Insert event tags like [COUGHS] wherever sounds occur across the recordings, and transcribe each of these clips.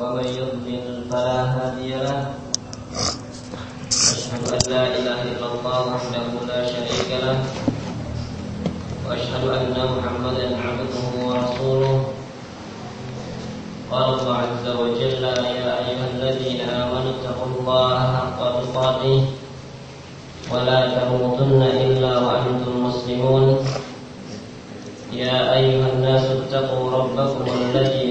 ومن يضلل فلا هادي له. أشهد أن لا إله إلا الله وحده لا شريك له. وأشهد أن محمدا عبده ورسوله. قال الله عز وجل يا أيها الذين آمنوا اتقوا الله حق تقاته ولا تموتن إلا وأنتم مسلمون. يا أيها الناس اتقوا ربكم الذي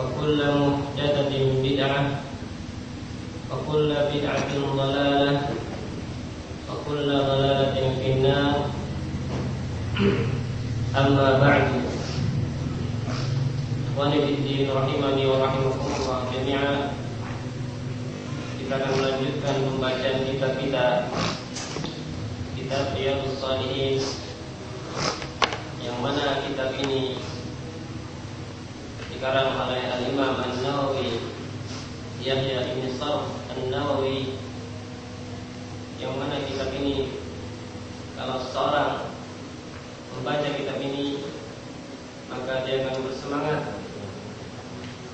وكل محدثة بدعة وكل بدعة ضلالة وكل ضلالة في النار أما بعد إخواني في الدين رحمني ورحمكم الله جميعا kita akan melanjutkan pembacaan kitab kita kitab Riyadhus Shalihin yang mana kitab ini dikarang oleh Al-Imam An-Nawawi Yahya Ibn Sarf An-Nawawi. Yang mana kitab ini? Kalau seorang membaca kitab ini maka dia akan bersemangat.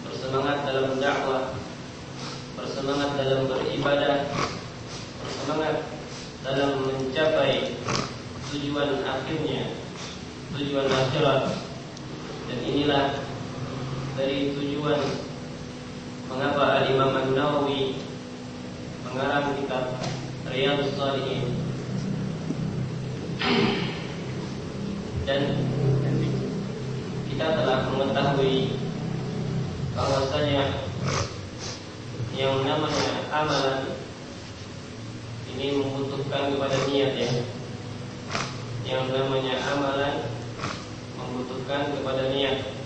Bersemangat dalam dakwah bersemangat dalam beribadah bersemangat dalam mencapai tujuan akhirnya tujuan akhirat. Dan inilah dari tujuan mengapa Al-Imam An-Nawawi mengarang kitab Riyadhus Shalihin dan kita telah mengetahui bahwasanya yang namanya amalan ini membutuhkan kepada niat ya. Yang namanya amalan membutuhkan kepada niat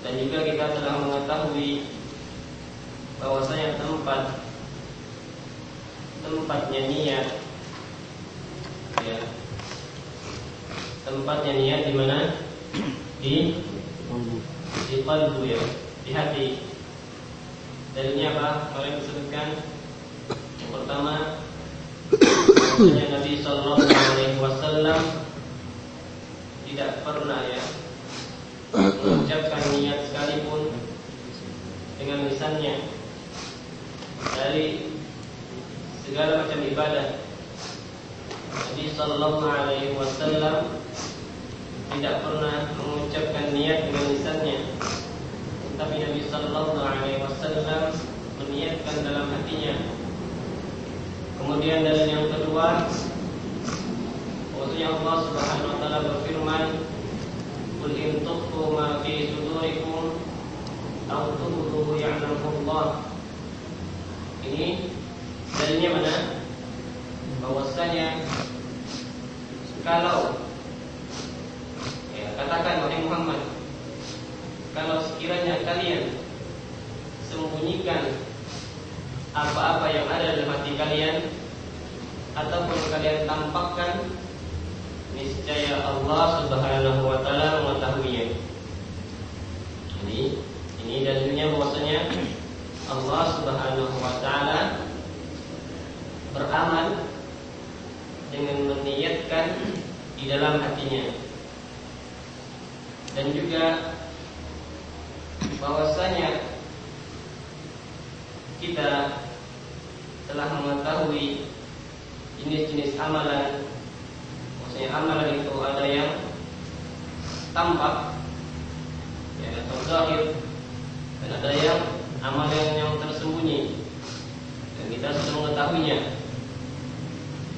dan juga kita telah mengetahui bahwasanya tempat tempatnya niat ya. Tempatnya niat di mana? Di di kalbu ya. Di hati. Dalilnya apa? Kalian disebutkan. Yang pertama Nabi Shallallahu Alaihi Wasallam tidak pernah ya mengucapkan niat sekalipun dengan lisannya dari segala macam ibadah. Nabi Sallallahu Alaihi Wasallam tidak pernah mengucapkan niat dengan lisannya, tapi Nabi Sallallahu Alaihi Wasallam meniatkan dalam hatinya. Kemudian dalil yang kedua, bahwasanya Allah Subhanahu Wa Taala berfirman, "Qul in tukhfu ma fi sudurikum aw tubduhu ya'lamu Allah." Ini dalilnya mana? Bahwasanya kalau ya, katakan wahai Muhammad, kalau sekiranya kalian sembunyikan apa-apa yang ada dalam hati kalian ataupun kalian tampakkan niscaya Allah Subhanahu wa taala mengetahuinya. Jadi ini dalilnya bahwasanya Allah Subhanahu wa taala beramal dengan meniatkan di dalam hatinya. Dan juga bahwasanya kita telah mengetahui jenis-jenis amalan maksudnya amalan itu ada yang tampak ya, atau zahir dan ada yang amalan yang tersembunyi kita sudah mengetahuinya.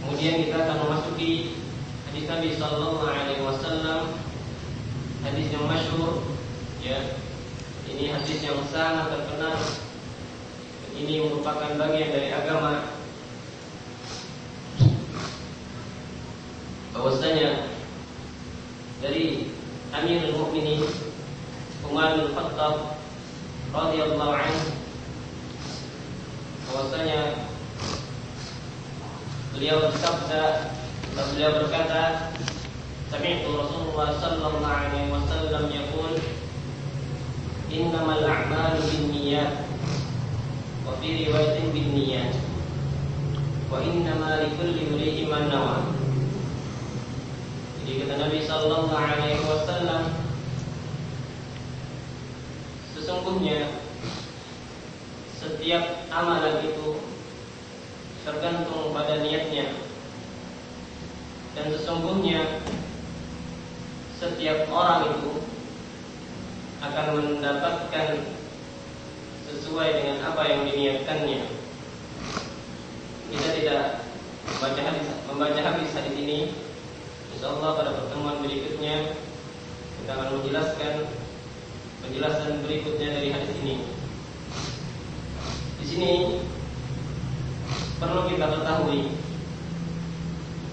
Kemudian kita akan memasuki hadis Nabi Sallallahu Alaihi Wasallam, hadis yang masyhur, ya. Ini hadis yang sangat terkenal. Ini merupakan bagian dari agama. Bahwasanya dari Amirul Mukminin Umar bin Khattab radhiyallahu anhu bahwasanya beliau bersabda dan beliau berkata Sami'tu Rasulullah sallallahu alaihi wasallam yaqul innamal a'malu binniyat wa fi riwayatin binniyat wa innama likulli imri'in ma nawa jadi kata Nabi sallallahu alaihi wasallam sesungguhnya setiap amalan itu tergantung pada niatnya dan sesungguhnya setiap orang itu akan mendapatkan sesuai dengan apa yang diniatkannya. Kita tidak membaca hadis, membaca hadis ini. Insya Allah pada pertemuan berikutnya kita akan menjelaskan penjelasan berikutnya dari hadis ini. Di sini perlu kita ketahui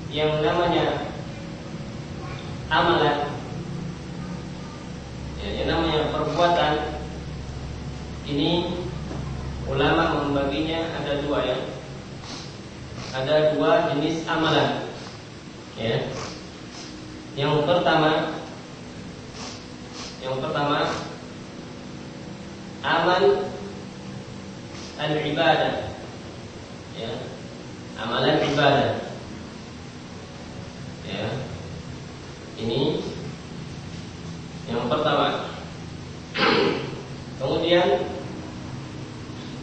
yang namanya amalan ya, yang namanya perbuatan ini ulama membaginya ada dua ya ada dua jenis amalan ya yang pertama yang pertama amal al-ibadah. Ya amalan ibadah ya ini yang pertama. Kemudian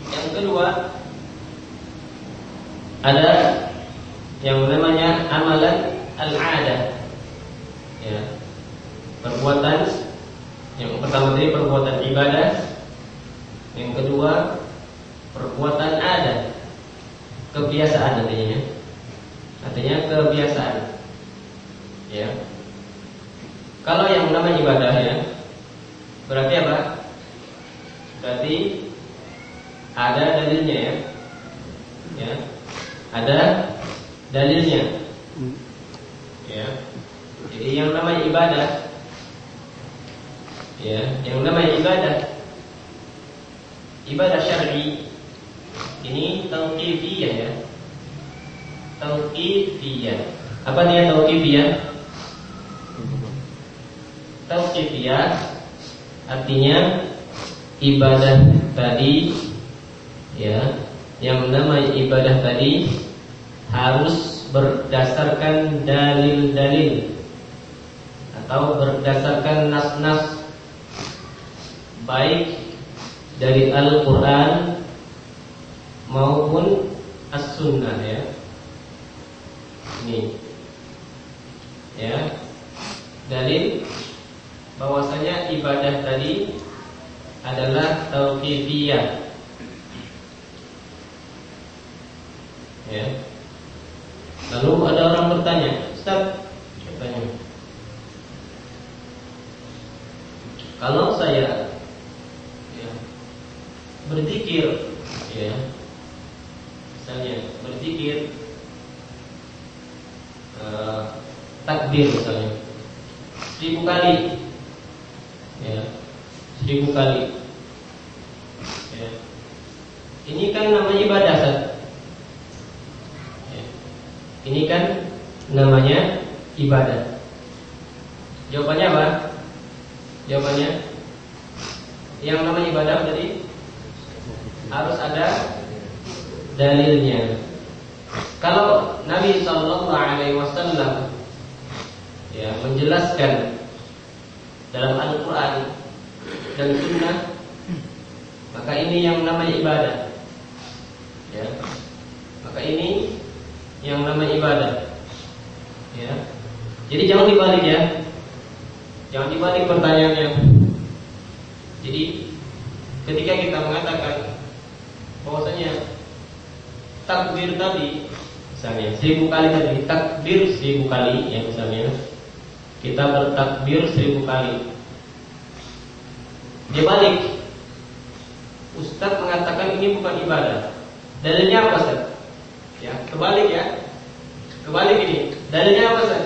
yang kedua ada yang namanya amalan al-adah perbuatan yang pertama tadi perbuatan ibadah yang kedua, perbuatan ada. Kebiasaan artinya. Artinya kebiasaan. Ya. Kalau yang namanya ibadah ya, berarti apa? Berarti ada dalilnya ya. Ya. Ada dalilnya. Ya. Jadi yang namanya ibadah ya, yang namanya ibadah ibadah syar'i ini tauqifiyah ya. Tauqifiyah. Apa dia tauqifiyah? Tauqifiyah artinya ibadah tadi ya, yang namanya ibadah tadi harus berdasarkan dalil-dalil atau berdasarkan nas-nas baik dari Al-Quran maupun As-Sunnah ya. Ini ya dalil bahwasanya ibadah tadi adalah tauqifiyah. Ya. Lalu ada orang bertanya, Ustaz, bertanya. Kalau saya berzikir ya misalnya berzikir uh, takbir misalnya seribu kali ya seribu kali ya. ini kan namanya ibadah Sat. Ya. ini kan namanya ibadah jawabannya apa jawabannya yang namanya ibadah tadi harus ada dalilnya. Kalau Nabi Shallallahu Alaihi Wasallam ya menjelaskan dalam Al-Quran dan Sunnah, maka ini yang namanya ibadah. Ya, maka ini yang namanya ibadah. Ya, jadi jangan dibalik ya, jangan dibalik pertanyaannya. Jadi ketika kita mengatakan bahwasanya takbir tadi, misalnya seribu kali tadi, takbir seribu kali, ya misalnya kita bertakbir seribu kali. Dia balik. Ustaz mengatakan ini bukan ibadah. Dalilnya apa Ustaz? Ya, kebalik ya. Kebalik ini. Dalilnya apa Ustaz?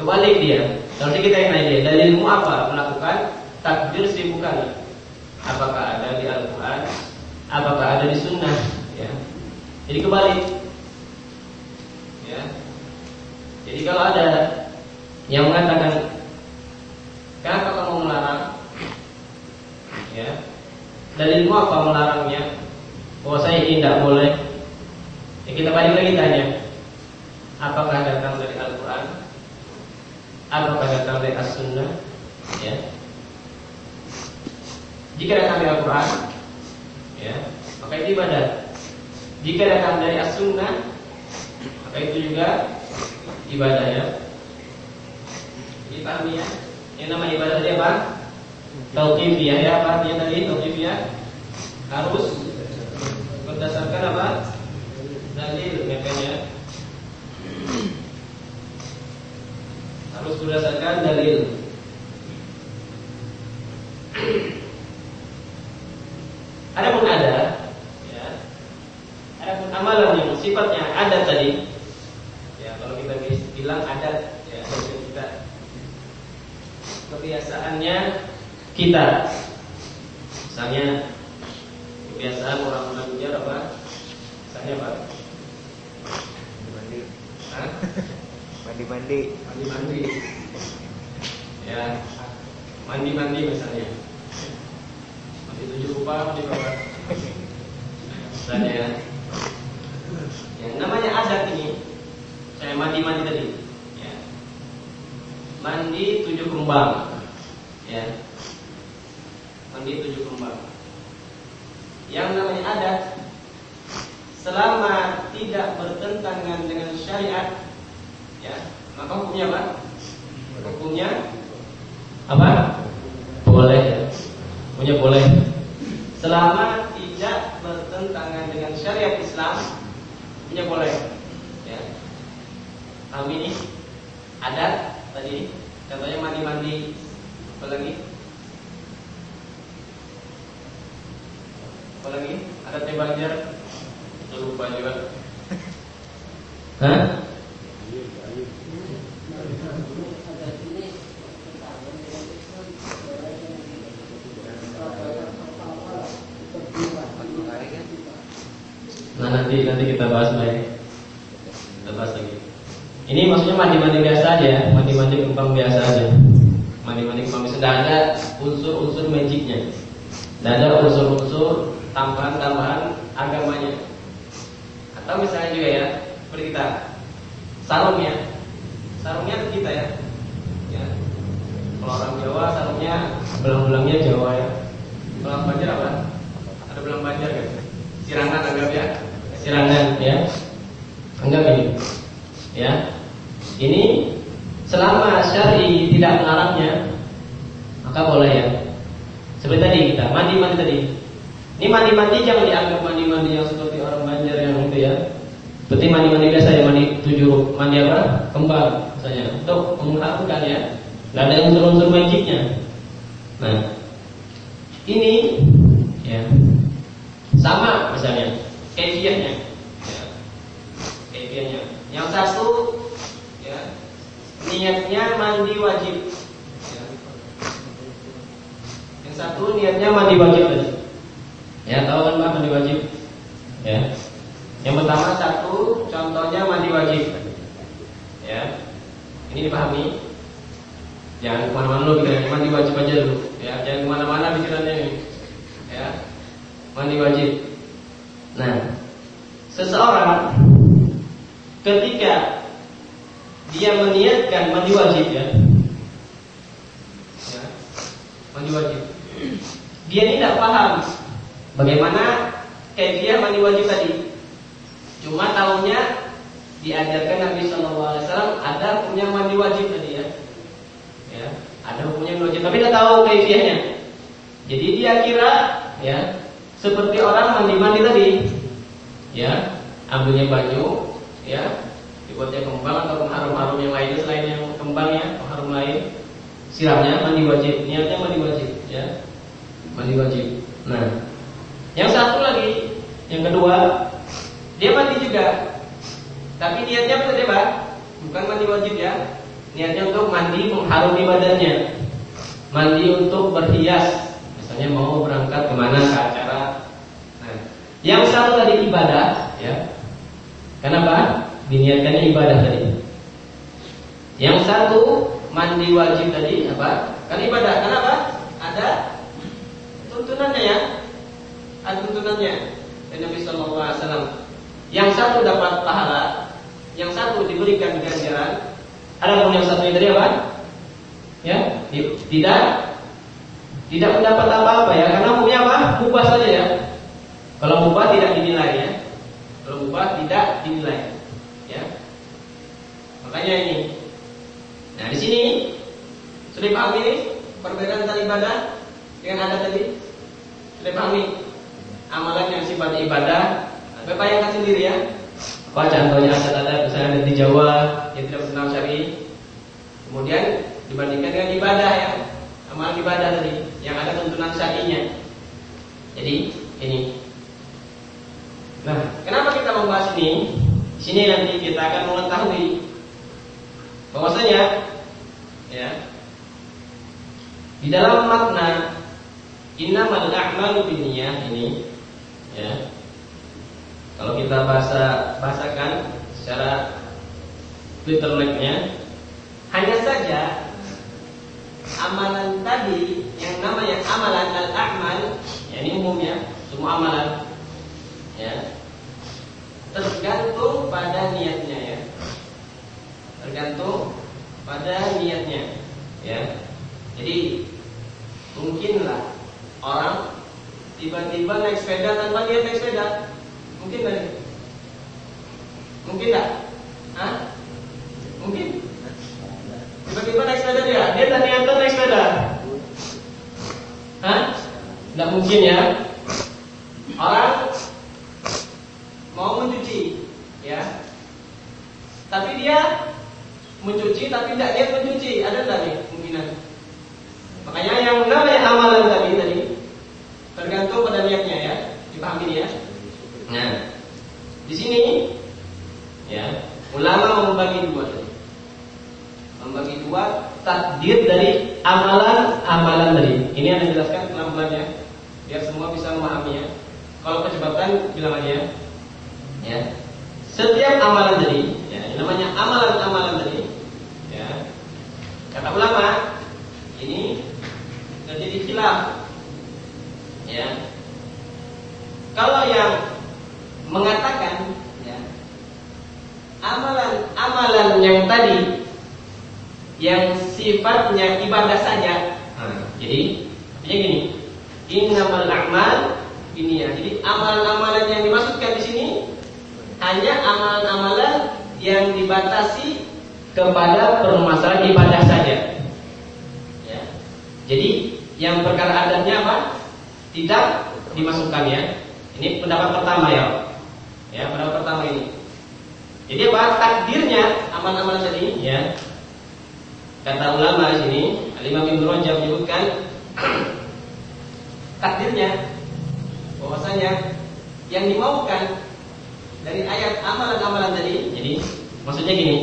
Kebalik dia. Nanti kita yang nanya, dalilmu apa melakukan takbir seribu kali? Apakah ada di Al-Quran? Apakah ada di Sunnah? Ya. Jadi kebalik. Ya. Jadi kalau ada yang mengatakan kenapa kamu melarang? Ya. Dalilmu apa melarangnya? Bahwa saya ini tidak boleh. Ya, kita balik lagi tanya. Apakah datang dari Al-Quran? Apakah datang dari As-Sunnah? Ya. Jika datang dari Al-Quran, maka itu ibadah. Jika datang dari As-Sunnah, maka itu juga ibadah ya. Jadi pahami ya. Yang nama ibadah tadi apa? Tauqifiyah ya apa artinya tadi tauqifiyah? Harus berdasarkan apa? Dalil makanya harus berdasarkan dalil. Ada pun ada, ya. Ada pun amalan yang sifatnya ada tadi. Ya, kalau kita bilang ada, ya, kita kebiasaannya kita, misalnya kebiasaan orang belajar apa? Misalnya apa? Mandi. Mandi-mandi. Mandi-mandi. Ya, mandi-mandi misalnya. Mandi tujuh rupa, mandi berapa? Misalnya ya. Yang namanya adat ini, saya mandi-mandi tadi. Ya. Mandi tujuh kembang. Ya. Mandi tujuh kembang. Yang namanya adat selama tidak bertentangan dengan syariat ya maka hukumnya apa hukumnya apa boleh ya hukumnya boleh selama tidak bertentangan dengan syariat Islam hukumnya boleh. Ya. Kami ini? Adat tadi contohnya mandi-mandi. Apa lagi? Apa lagi? Ada banjar. Lupa juga. Hah? Nah nanti nanti kita bahas lagi. Kita bahas lagi. Ini maksudnya mandi-mandi biasa aja ya, mandi-mandi kembang biasa aja. Mandi-mandi kembang biasa. Tidak ada unsur-unsur magicnya. Tidak ada unsur-unsur tambahan-tambahan agamanya. Atau misalnya juga ya, seperti kita sarungnya, sarungnya kita ya. ya. Kalau orang Jawa sarungnya belang-belangnya Jawa ya. Belang Banjar apa? Ada belang Banjar kan? Sirangan anggap ya. Sirangan ya. Anggap ini. Ya. Ini selama syari tidak melarangnya, maka boleh ya. Seperti tadi kita mandi-mandi tadi. Ini mandi-mandi jangan dianggap mandi-mandi yang seperti orang Banjar yang itu ya. Seperti mandi-mandi biasa ya, mandi tujuh, mandi apa? Kembang misalnya. Untuk mengharumkan ya. Tidak ada unsur-unsur magicnya. Nah, ini ya sama misalnya kefiahnya. Ya. Yang satu ya niatnya mandi wajib. Ya. Yang satu niatnya mandi wajib tadi. Ya tahu kan Pak mandi wajib? Ya. Yang pertama satu contohnya mandi wajib. Ya. Ini dipahami. Jangan ke mana-mana lu pikirannya mandi wajib aja dulu. Ya, jangan ke mana-mana pikirannya ini. Ya. Mandi wajib. Nah, seseorang ketika dia meniatkan mandi wajib ya, mandi wajib, dia tidak paham bagaimana kayak mandi wajib tadi. Cuma tahunya diajarkan Nabi Wasallam ada punya mandi wajib tadi ya, ya ada hukumnya wajib, tapi tidak tahu kaifiahnya. Jadi dia kira ya seperti orang mandi mandi tadi, ya ambilnya baju ya dibuatnya kembang atau harum-harum yang lainnya selain yang kembangnya atau harum lain. Siramnya mandi wajib niatnya mandi wajib ya. Mandi wajib. Nah yang satu lagi yang kedua dia mandi juga. Tapi niatnya apa pak? Bukan mandi wajib ya. Niatnya untuk mandi mengharumi badannya. Mandi untuk berhias. Misalnya mau berangkat ke mana nah yang satu tadi ibadah ya Kenapa? Diniatkannya ibadah tadi. Yang satu mandi wajib tadi apa? Kan ibadah. Kenapa? Ada tuntunannya ya. Ada tuntunannya. Dan Nabi Shallallahu Alaihi Wasallam. Yang satu dapat pahala, yang satu diberikan ganjaran. Ada pun yang satu tadi apa? Ya, tidak tidak mendapat apa-apa ya, karena punya apa? Mubah saja ya. Kalau mubah tidak dinilai ya. Berubah tidak dinilai. Ya. Makanya ini. Nah, di sini sudah paham ini perbedaan antara ibadah dengan ada tadi? Sudah paham ini? Amalan yang sifatnya ibadah, Bapak bayangkan sendiri ya. Apa contohnya ada ada misalnya ada di Jawa yang tidak berkenal syari. Kemudian dibandingkan dengan ibadah ya, amalan ibadah tadi yang ada tuntunan syarinya. Jadi ini Di sini nanti kita akan mengetahui bahwasanya ya di dalam makna innamal a'malu binniyah ini ya kalau kita bahasa bahasakan secara literally-nya hanya saja amalan tadi yang namanya amalan al-a'mal ya ini umumnya semua amalan ya tergantung pada niatnya ya. Tergantung pada niatnya ya. Jadi mungkinlah orang tiba-tiba naik sepeda tanpa niat naik sepeda. Mungkin nggak? Mungkin nggak? Hah? Mungkin? Tiba-tiba naik sepeda dia, dia tak niatan naik sepeda. Hah? Nggak mungkin ya. Orang mau mencuci. Tapi dia mencuci tapi tidak niat mencuci, ada tidak nih kemungkinan? Makanya yang namanya amalan tadi tadi tergantung pada niatnya ya, dipahami ya. Nah, di sini ya ulama membagi dua tadi. Membagi dua takdir dari amalan-amalan tadi. Ini yang dijelaskan pelan-pelan ya, biar semua bisa memahaminya. Kalau kecepatan bilang aja ya ya setiap amalan tadi ya yang namanya amalan-amalan tadi ya. Kata ulama ini terjadi khilaf ya. Kalau yang mengatakan ya amalan-amalan yang tadi yang sifatnya ibadah saja nah, jadi artinya gini innamal a'mal ini ya jadi amalan-amalan yang dimaksudkan di sini hanya amalan-amalan yang dibatasi kepada permasalahan ibadah saja. Ya. Jadi yang perkara adatnya apa? Tidak dimasukkan ya. Ini pendapat pertama ya. Ya, pendapat pertama ini. Jadi apa? Takdirnya amal-amal tadi ya. Kata ulama di sini, Al-Imam Ibnu Rajab menyebutkan [CLEARS THROAT] takdirnya bahwasanya yang dimaukan dari ayat amalan-amalan tadi. Jadi maksudnya gini,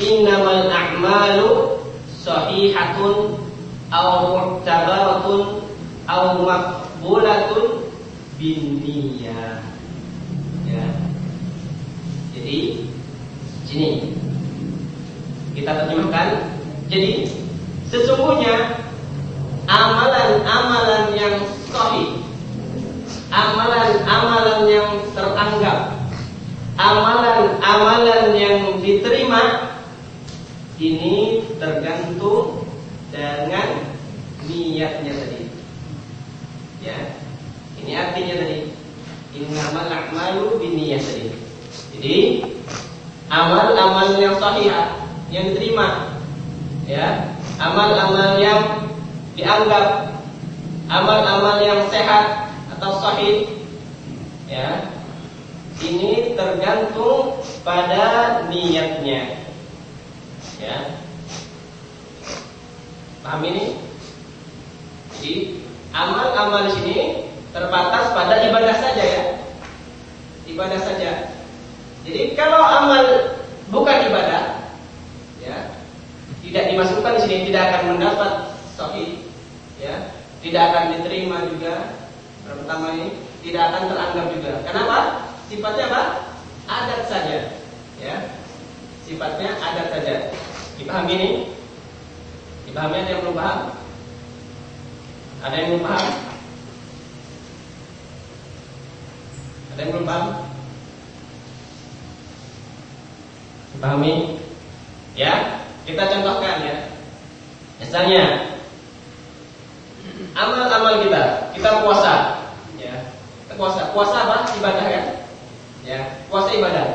innamal a'malu sahihatun aw mu'tabaratun aw maqbulatun binniyah. Ya. Jadi sini kita terjemahkan. Jadi sesungguhnya amalan-amalan yang sahih, amalan-amalan yang teranggap amalan-amalan yang diterima ini tergantung dengan niatnya tadi. Ya. Ini artinya tadi. Innamal a'malu binniyat tadi. Jadi amal-amal yang sahih yang diterima ya, amal-amal yang dianggap amal-amal yang sehat atau sahih ya ini tergantung pada niatnya. Ya. Paham ini? Jadi amal-amal di sini terbatas pada ibadah saja ya. Ibadah saja. Jadi kalau amal bukan ibadah, ya, tidak dimasukkan di sini tidak akan mendapat sahih, ya, tidak akan diterima juga. Pertama ini tidak akan teranggap juga. Kenapa? Sifatnya apa? Adat saja, ya. Sifatnya adat saja. Dipahami ini? Dipahami ada yang belum paham? Ada yang belum paham? Ada yang belum paham? Dipahami? Ya, kita contohkan ya. Misalnya amal-amal kita, kita puasa, ya. Kita puasa, puasa apa? Ibadah kan? Ya, puasa ibadah.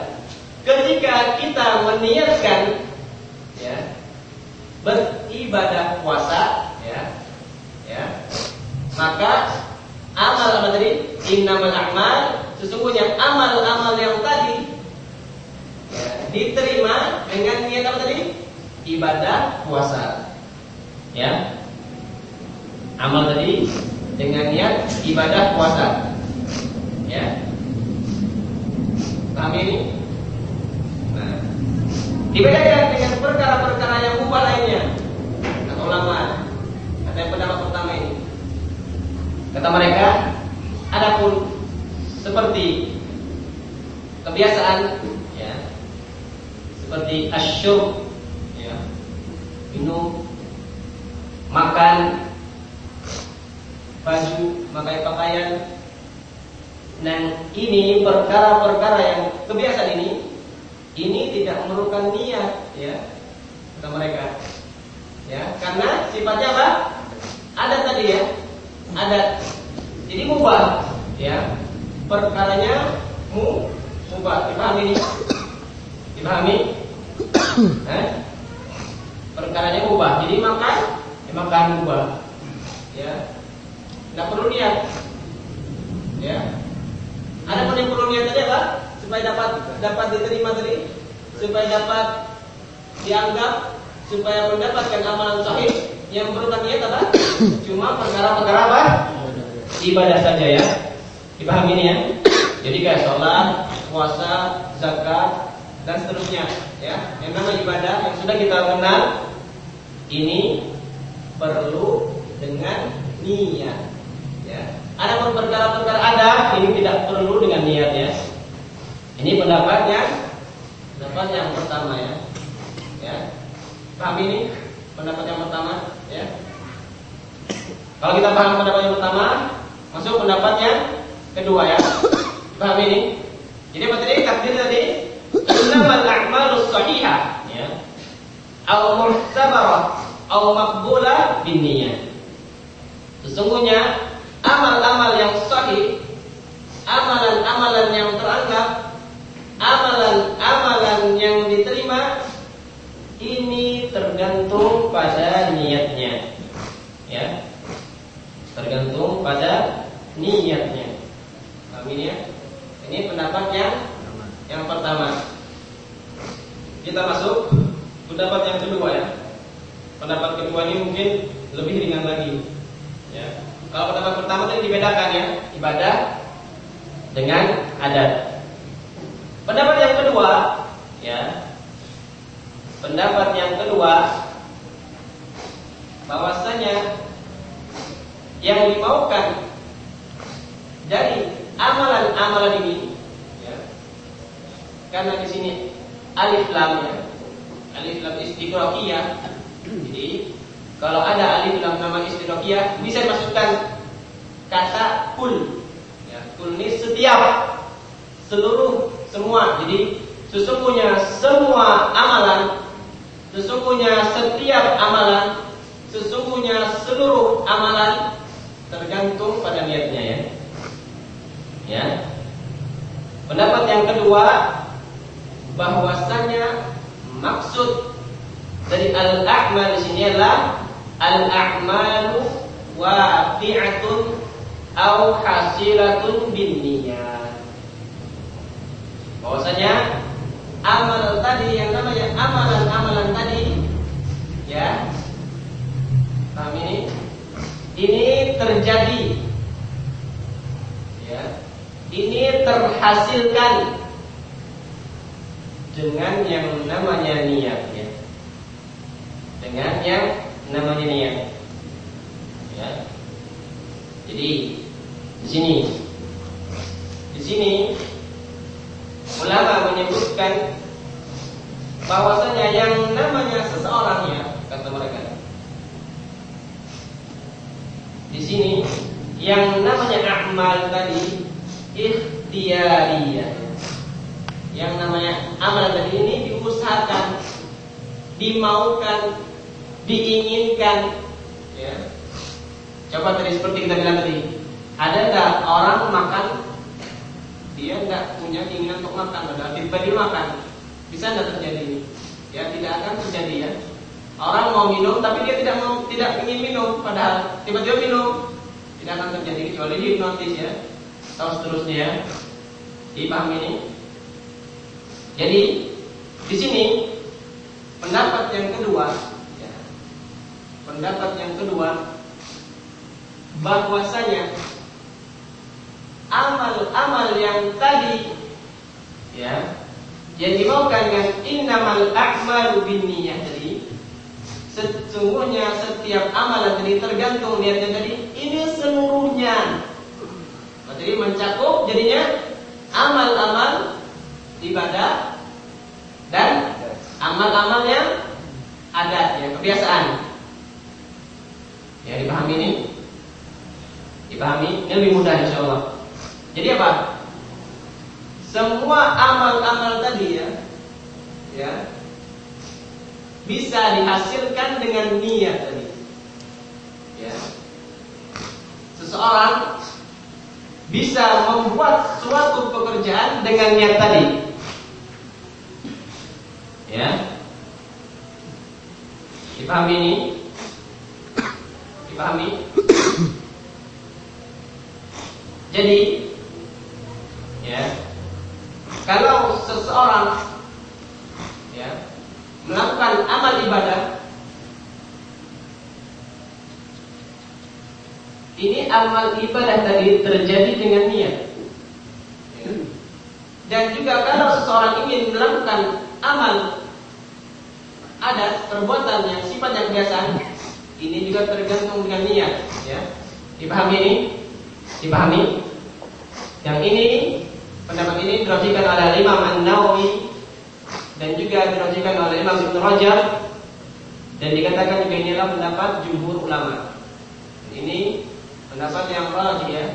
Ketika kita meniatkan ya, beribadah puasa, ya, ya, maka amal apa tadi? Innamal a'mal, sesungguhnya amal-amal yang tadi ya, diterima dengan niat apa tadi? Ibadah puasa. Ya. Amal tadi dengan niat ibadah puasa. Ya. Paham ini? Nah, dibedakan dengan perkara-perkara yang mubah lainnya. Kata ulama, kata yang pendapat pertama ini. Kata mereka, adapun seperti kebiasaan ya seperti asyur ya minum makan baju memakai pakaian dan ini perkara-perkara yang kebiasaan ini ini tidak memerlukan niat ya kata mereka. Ya karena sifatnya apa? Ada tadi ya ada jadi mubah ya. Perkaranya mu mubah. Dipahami ini dipahami? [COUGHS] Eh? perkaranya mubah. Jadi makan ya makan mubah. Ya. Nggak perlu niat. Ya ada pun yang perlu niat tadi apa? Supaya dapat dapat diterima tadi supaya dapat dianggap supaya mendapatkan amalan sahih yang perlukan niat apa? [COUGHS] Cuma perkara-perkara apa? ibadah saja ya. Dipahami ini ya? Jadi kayak sholat puasa zakat dan seterusnya ya. Yang nama ibadah yang sudah kita kenal ini perlu dengan niat ya ada pun perkara-perkara ada ini tidak perlu dengan niat ya. Ini pendapatnya pendapat yang pertama ya. Ya. Paham ini? Pendapat yang pertama ya. Kalau kita paham pendapat yang pertama masuk pendapat yang kedua ya. Paham ini? Jadi tadi? Takdir tadi? Innamal a'malus sahihah ya. Au muhtabarah au maqbulah binniyat sesungguhnya amal-amal yang sahih amalan-amalan yang teranggap amalan-amalan yang diterima ini tergantung pada niatnya. Ya. Tergantung pada niatnya. Amin ya? Ini pendapat yang yang pertama. Kita masuk pendapat yang kedua ya. Pendapat kedua ini mungkin lebih ringan lagi. Ya kalau pendapat pertama tadi dibedakan ya ibadah dengan adat. Pendapat yang kedua ya. Pendapat yang kedua bahwasanya yang dimaukan dari amalan-amalan ini ya, karena di sini alif lam ya. Alif lam istiqroqiyah jadi kalau ada alif lam nama istiqroqiyah bisa dimasukkan kata kul ya, kul ini setiap seluruh semua jadi sesungguhnya semua amalan sesungguhnya setiap amalan sesungguhnya seluruh amalan tergantung pada niatnya ya. Ya. Pendapat yang kedua bahwasanya maksud dari al-a'mal di sini adalah al-a'malu waqi'atun au hasilatun bin niat. bahwasanya amal tadi yang namanya amalan-amalan tadi ya paham ini ini terjadi ya ini terhasilkan dengan yang namanya niat ya dengan yang namanya niat ya. Jadi di sini. Di sini ulama menyebutkan bahwasanya yang namanya seseorang ya kata mereka. Di sini yang namanya amal tadi ikhtiariyah. Yang namanya amal tadi ini diusahakan dimaukan diinginkan ya coba tadi seperti kita bilang tadi ada nggak orang makan dia nggak punya keinginan untuk makan, padahal tiba-tiba makan. Bisa nggak terjadi? Ya tidak akan terjadi ya. Orang mau minum tapi dia tidak mau tidak ingin minum, padahal tiba-tiba minum tidak akan terjadi kecuali hipnotis ya. Atau seterusnya ya. Dipahami ini? Jadi di sini pendapat yang kedua, pendapat yang kedua bahwasanya amal-amal yang tadi ya yang dimaukan dengan innamal a'malu binniyah tadi sesungguhnya setiap amalan tadi tergantung niatnya tadi ini seluruhnya. Jadi mencakup jadinya amal-amal ibadah dan amal-amal yang ada ya kebiasaan ya dipahami ini dipahami ini lebih mudah insya Allah jadi apa? Semua amal-amal tadi ya, ya bisa dihasilkan dengan niat tadi. Ya. Seseorang bisa membuat suatu pekerjaan dengan niat tadi. Ya. Dipahami ini? Dipahami? Jadi ya kalau seseorang ya melakukan amal ibadah ini amal ibadah tadi terjadi dengan niat ya. dan juga kalau seseorang ingin melakukan amal ada perbuatan yang sifatnya kebiasaan ini juga tergantung dengan niat ya dipahami ini dipahami yang ini Pendapat ini dirajikan oleh Imam An-Nawawi dan juga dirajikan oleh Imam Ibn Rajab dan dikatakan juga inilah pendapat jumhur ulama. Ini pendapat yang rajih ya.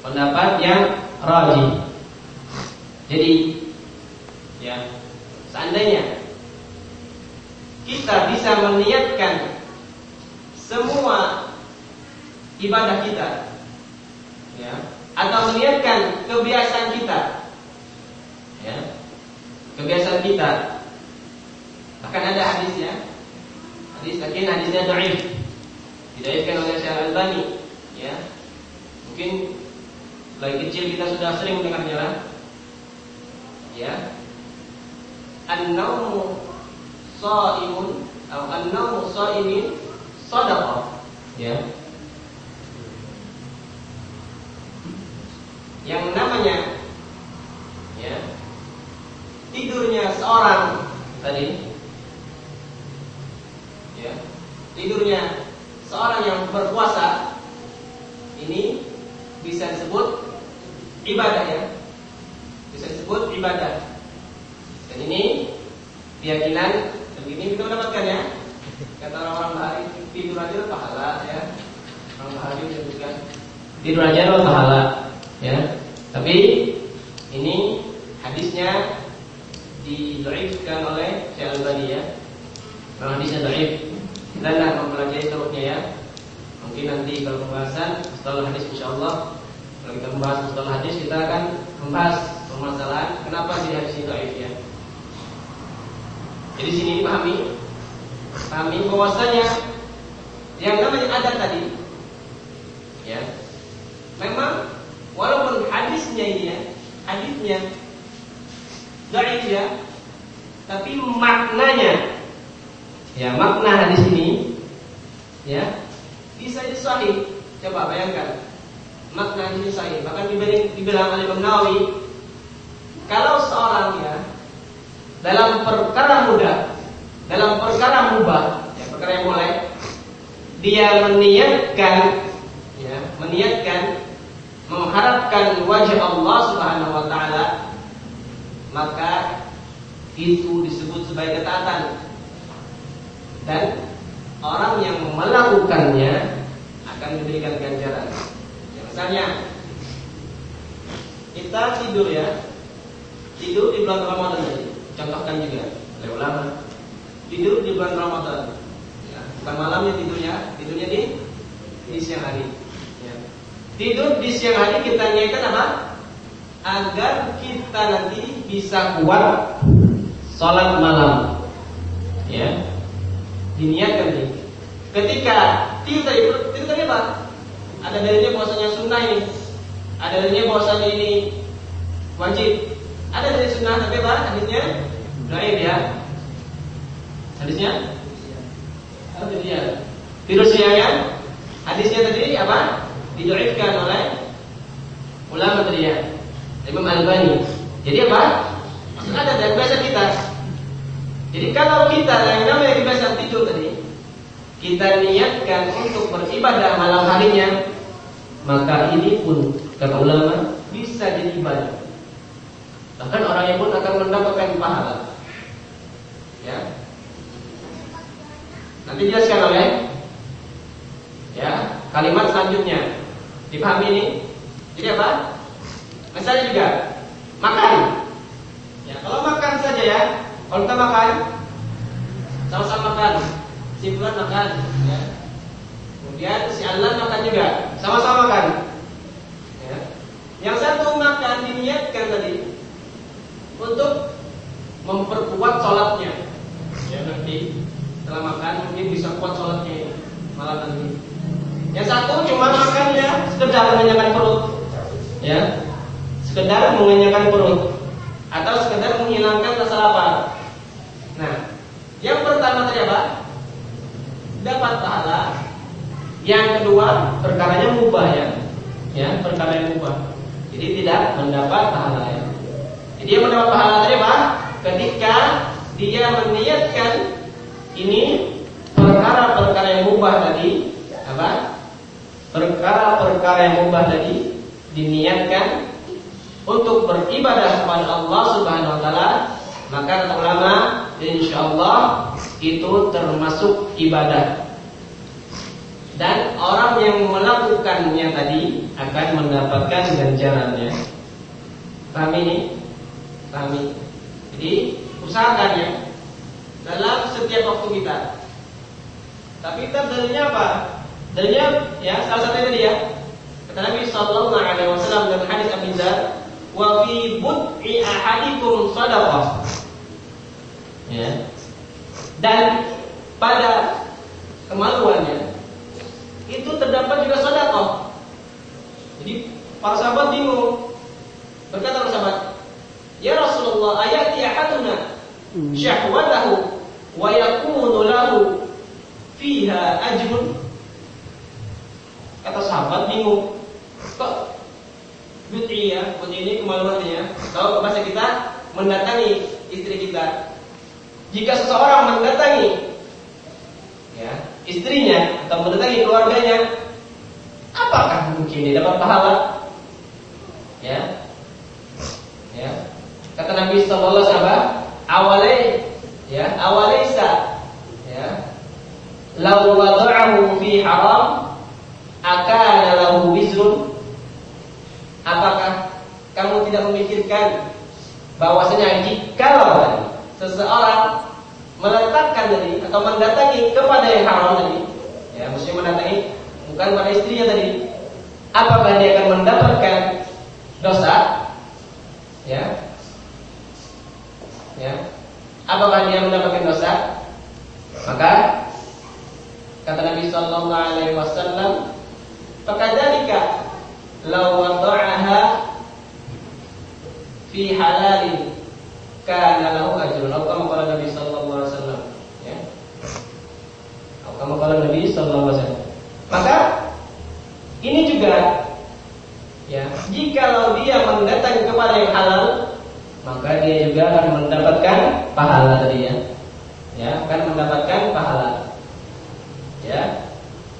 Pendapat yang rajih. Jadi ya, seandainya kita bisa meniatkan semua ibadah kita ya atau meniatkan kebiasaan kita ya kebiasaan kita. Akan ada hadisnya hadis tapi hadisnya dhaif didhaifkan oleh Syekh Al-Albani ya. Mungkin lagi kecil kita sudah sering mendengarnya lah ya. An-naumu shaimun atau an-naumu shaimin sadaqah ya. Yang namanya ya tidurnya seorang tadi ya tidurnya seorang yang berpuasa ini bisa disebut ibadah ya. Bisa disebut ibadah. Dan ini keyakinan dan ini kita mendapatkan ya kata orang-orang bahari tidur aja pahala ya. Orang bahari menyebutkan tidur aja pahala ya. Tapi ini hadisnya didoifkan oleh Syekh Al-Bani ya. Kalau hadisnya doif kita tidak mempelajari terusnya ya. Mungkin nanti kalau pembahasan setelah hadis insya Allah kalau kita membahas setelah hadis kita akan membahas permasalahan kenapa di hadis doif ya. Jadi sini dipahami pahami bahwasanya yang namanya adat tadi ya memang Walaupun hadisnya ini ya, hadisnya dhaif ya. Tapi maknanya ya makna hadis ini ya bisa sahih. Coba bayangkan makna hadis ini sahih. Bahkan dibilang oleh Imam Nawawi kalau seorang ya dalam perkara mudah, dalam perkara mubah, ya, perkara yang boleh, dia meniatkan, ya, meniatkan mengharapkan wajah Allah Subhanahu Wa Taala, maka itu disebut sebagai ketaatan. Dan orang yang melakukannya akan diberikan ganjaran. Ya, misalnya kita tidur ya, tidur di bulan Ramadan tadi. Contohkan juga oleh ulama. Tidur di bulan Ramadan. Ya, bukan malamnya tidurnya, tidurnya di di siang hari. Ya. Tidur di siang hari kita niatkan apa? Agar kita nanti bisa kuat sholat malam. Ya, diniatkan nih. Ketika tidur tadi, tidur tadi apa? Ada dalilnya bahwasanya sunnah ini. Ada dalilnya bahwasanya ini wajib. Ada dari sunnah tapi apa? Hadisnya Dhaif ya. Hadisnya? Tidur siangan. Hadisnya tadi apa? Didoifkan oleh ulama tadi ya. Imam Al-Bani. Jadi apa? Maksudnya ada dan biasa kita. Jadi kalau kita yang namanya kebiasaan tidur tadi, kita niatkan untuk beribadah malam harinya, maka ini pun kata ulama bisa jadi ibadah. Bahkan orang yang pun akan mendapatkan pahala. Ya. Nanti jelaskan oleh ya kalimat selanjutnya. Dipahami ini? Jadi apa? Misalnya juga makan. Ya, kalau makan saja ya. Kalau kita makan, sama-sama makan. Si bulan makan, ya. Kemudian si Allah makan juga, sama-sama makan. Ya. Yang satu makan diniatkan tadi, untuk memperkuat sholatnya. Ya nanti setelah makan mungkin bisa kuat sholatnya malam nanti. Yang satu cuma makannya sekedar mengenyangkan perut, ya, sekedar mengenyangkan perut atau sekedar menghilangkan rasa lapar. Nah, yang pertama tadi apa? Dapat pahala. Yang kedua, perkaranya mubah ya. Ya, perkara yang mubah. Jadi tidak mendapat pahala ya. Dia mendapat pahala tadi apa? Ketika dia meniatkan ini perkara-perkara yang mubah tadi, apa? Perkara-perkara yang mubah tadi diniatkan untuk beribadah kepada Allah Subhanahu wa taala, maka kata ulama, insyaallah itu termasuk ibadah. Dan orang yang melakukannya tadi akan mendapatkan ganjarannya. Paham ini? kami. Jadi usahakan ya dalam setiap waktu kita. Tapi kita dalilnya apa? Dalilnya ya salah satunya tadi ya. Kata Nabi Sallallahu Alaihi Wasallam dalam hadis Abu Dzar, wa fi bud'i ahadikum sadaqah. Ya. Dan pada kemaluannya itu terdapat juga sedekah. Jadi para sahabat bingung. Berkata para sahabat, Ya Rasulullah, ayati ahaduna hmm. syahwatahu wa yakunu fiha ajrun. Kata sahabat bingung. Kok But'i ya, But'i ini kemaluannya ya. Kalau bahasa kita mendatangi istri kita. Jika seseorang mendatangi ya, istrinya atau mendatangi keluarganya, apakah mungkin dia dapat pahala? Ya. Ya. Kata Nabi sallallahu alaihi wasallam, awalai ya, awalaisa ya. Lau wada'ahu fi haram. Akan lahu wizrun. Apakah kamu tidak memikirkan bahwasanya jika seseorang meletakkan tadi atau mendatangi kepada yang haram tadi, ya mesti mendatangi bukan pada istrinya tadi, apakah dia akan mendapatkan dosa? Ya, ya apakah dia mendapatkan dosa maka kata Nabi Sallallahu Alaihi Wasallam fakadzalika law wada'aha fi halalin kana lahu ajrun. Atau kama qala Nabi sallallahu alaihi wasallam, ya. Atau kama qala Nabi sallallahu alaihi wasallam. Maka ini juga ya, jikalau dia mendatang kepada yang halal, maka dia juga akan mendapatkan pahala tadi ya. Ya, akan mendapatkan pahala. Ya.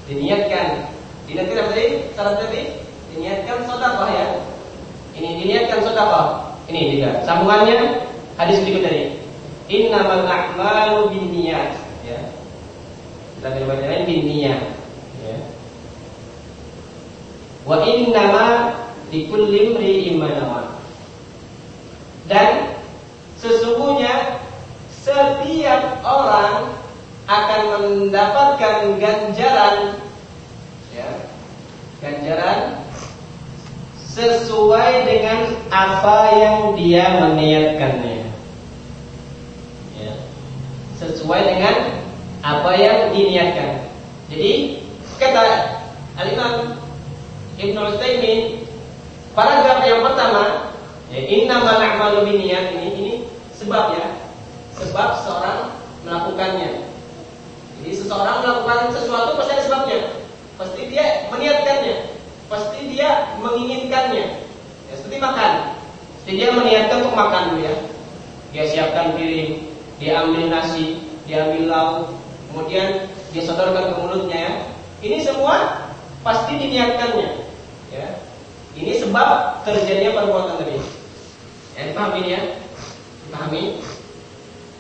Diniatkan. Diniatkan tadi? Syarat tadi? Diniatkan sedekah ya. Ini diniatkan sedekah. Ini juga. Sambungannya hadis berikut tadi. Innamal a'malu binniyat, ya. Kita riwayat lain binniyat, ya. Wa innama likulli imri'in ma Dan sesungguhnya setiap orang akan mendapatkan ganjaran ya, ganjaran sesuai dengan apa yang dia meniatkannya. Ya. Sesuai dengan apa yang diniatkan. Jadi kata Al-Imam Ibnu Utsaimin paragraf yang pertama ya innamal a'malu binniyat ini ini sebab ya. Sebab seorang melakukannya. Jadi seseorang melakukan sesuatu pasti ada sebabnya. Pasti dia meniatkannya pasti dia menginginkannya. Ya, seperti makan. Jadi dia meniatkan untuk makan dulu ya. Dia siapkan piring, dia ambil nasi, dia ambil lauk, kemudian dia sodorkan ke mulutnya ya. Ini semua pasti diniatkannya. Ya. Ini sebab terjadinya perbuatan tadi. Ya, pahami ya? Pahami?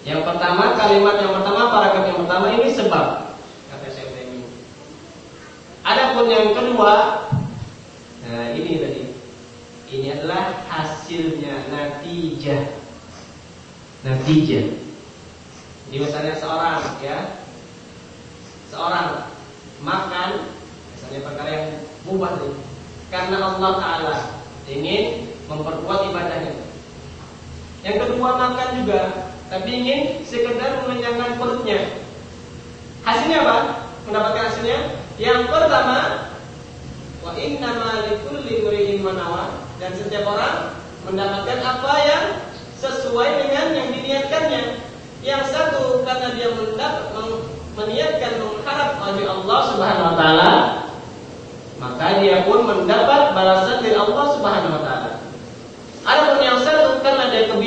Yang pertama, kalimat yang pertama, paragraf yang pertama ini sebab. Kata saya ini. Adapun yang kedua, Nah ini tadi Ini adalah hasilnya Natijah Natijah Jadi misalnya seorang ya Seorang Makan Misalnya perkara yang mubah Karena Allah Ta'ala Ingin memperkuat ibadahnya Yang kedua makan juga Tapi ingin sekedar mengenyangkan perutnya Hasilnya apa? Mendapatkan hasilnya Yang pertama Wa inna manawa dan setiap orang mendapatkan apa yang sesuai dengan yang diniatkannya. Yang satu karena dia mendapat meniatkan mengharap wajah Allah Subhanahu wa taala, maka dia pun mendapat balasan dari Allah Subhanahu wa taala. Adapun yang satu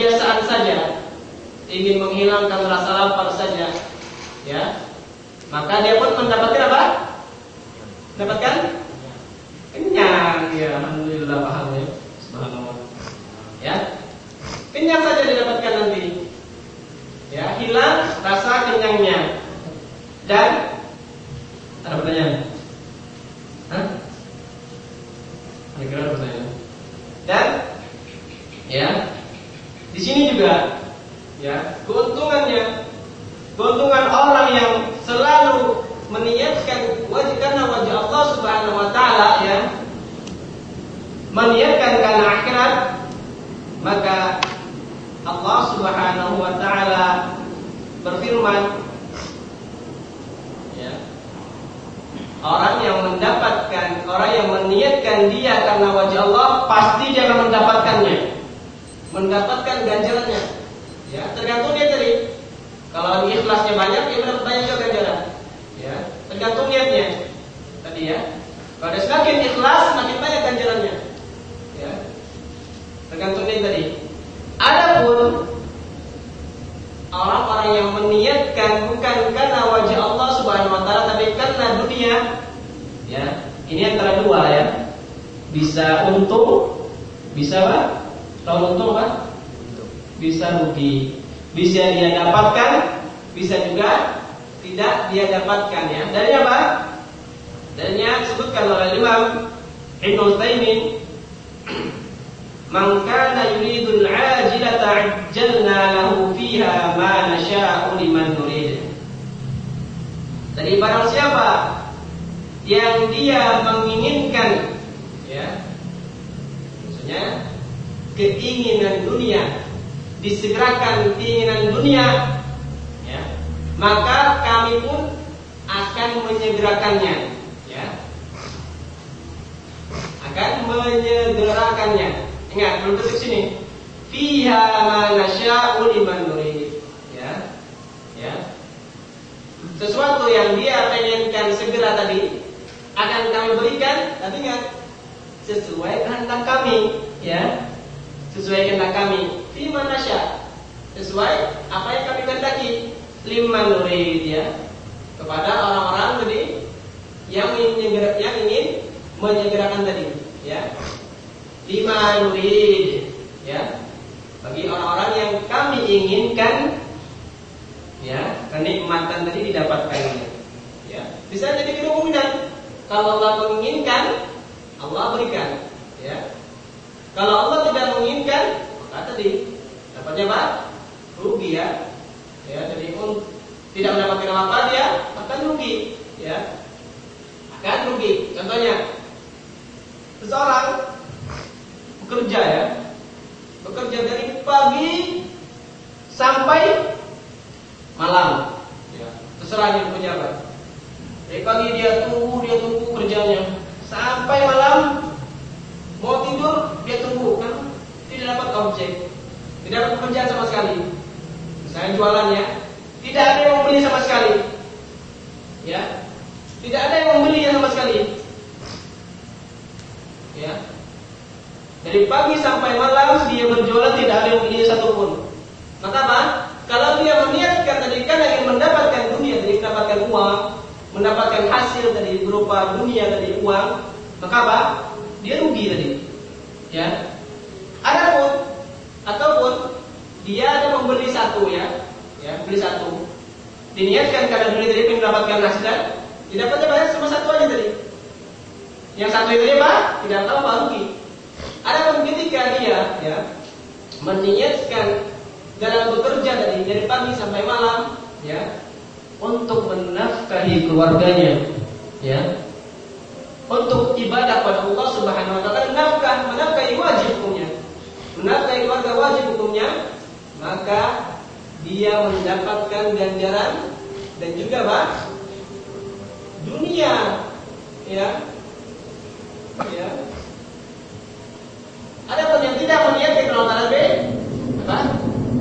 kebiasaan saja ingin menghilangkan rasa lapar saja, ya, maka dia pun mendapatkan apa? Mendapatkan Kenyang ya, alhamdulillah pahalnya. Subhanallah. Ya. Kenyang saja didapatkan nanti. Ya, hilang rasa kenyangnya. Dan ada pertanyaan? Hah? Kira-kira pertanyaan. Dan ya, di sini juga ya, keuntungannya. Keuntungan orang yang selalu meniatkan wajib karena wajah Allah Subhanahu wa taala ya. Meniatkan karena akhirat maka Allah Subhanahu wa taala berfirman ya orang yang mendapatkan orang yang meniatkan dia karena wajah Allah pasti dia akan mendapatkannya mendapatkan ganjarannya ya tergantung dia tadi kalau ikhlasnya banyak dia mendapat banyak juga ganjaran Ya, tergantung niatnya. Tadi ya. Kalau semakin ikhlas, semakin banyak ganjarannya. Ya. Tergantung niat tadi. Adapun orang-orang yang meniatkan bukan karena wajah Allah Subhanahu wa taala tapi karena dunia, ya. Ini antara dua ya. Bisa untung, bisa apa? Kalau untung apa? Bisa rugi. Bisa dia dapatkan, bisa juga tidak dia dapatkan ya. Dari apa? Darinya disebutkan oleh Imam Ibnu Utsaimin Man kana yuridul ajilata ajjalna lahu fiha ma nasha'u liman nurid. Jadi barang siapa yang dia menginginkan ya maksudnya keinginan dunia disegerakan keinginan dunia maka kami pun akan menyegerakannya ya akan menyegerakannya ingat belum tutup sini fiha ma nasya'u liman nurid. Ya. Ya. Sesuatu yang dia pengenkan segera tadi akan kami berikan, tapi ingat sesuai kehendak kami, ya. Sesuai kehendak kami. Fi ma nasya' sesuai apa yang kami kehendaki. Liman nurid ya. Kepada orang-orang tadi yang ingin yang ingin menyegerakan tadi ya. Lima nurid ya. Bagi orang-orang yang kami inginkan ya. Kenikmatan tadi didapatkannya ya. Bisa jadi kemungkinan. Kalau Allah menginginkan Allah berikan ya kalau Allah tidak menginginkan maka tadi dapatnya apa? Rugi ya. Ya jadi pun tidak mendapatkan apa-apa dia akan rugi ya. Akan rugi. Contohnya seseorang bekerja ya bekerja dari pagi sampai malam. Ya, terserah dia bekerja apa. Dari pagi dia tunggu, dia tunggu kerjanya. Sampai malam mau tidur dia tunggu kan tidak dapat objek, tidak dapat pekerjaan sama sekali. Misalnya jualannya tidak ada yang membeli sama sekali. Ya, tidak ada yang membeli sama sekali. Ya, dari pagi sampai malam dia berjualan tidak ada yang beli satupun. Maka apa? Kalau dia meniatkan tadi kan ingin mendapatkan dunia, jadi mendapatkan uang, mendapatkan hasil tadi berupa dunia tadi uang, maka apa? Dia rugi tadi. Ya. Adapun ataupun dia ada membeli satu ya, ya beli satu. Diniatkan karena dunia tadi mendapatkan hasil, didapatnya banyak cuma satu aja tadi. Yang satu itu apa? Tidak tahu apa rugi. Adapun ketika dia ya meniatkan dalam bekerja dari dari pagi sampai malam ya untuk menafkahi keluarganya ya ibadah pada Allah Subhanahu wa taala nafkah menafkahi wajib hukumnya. Menafkahi keluarga wajib hukumnya maka dia mendapatkan ganjaran dan juga apa? Dunia. Ya. Ya. Ada pun yang tidak meniatkan kalau B, apa?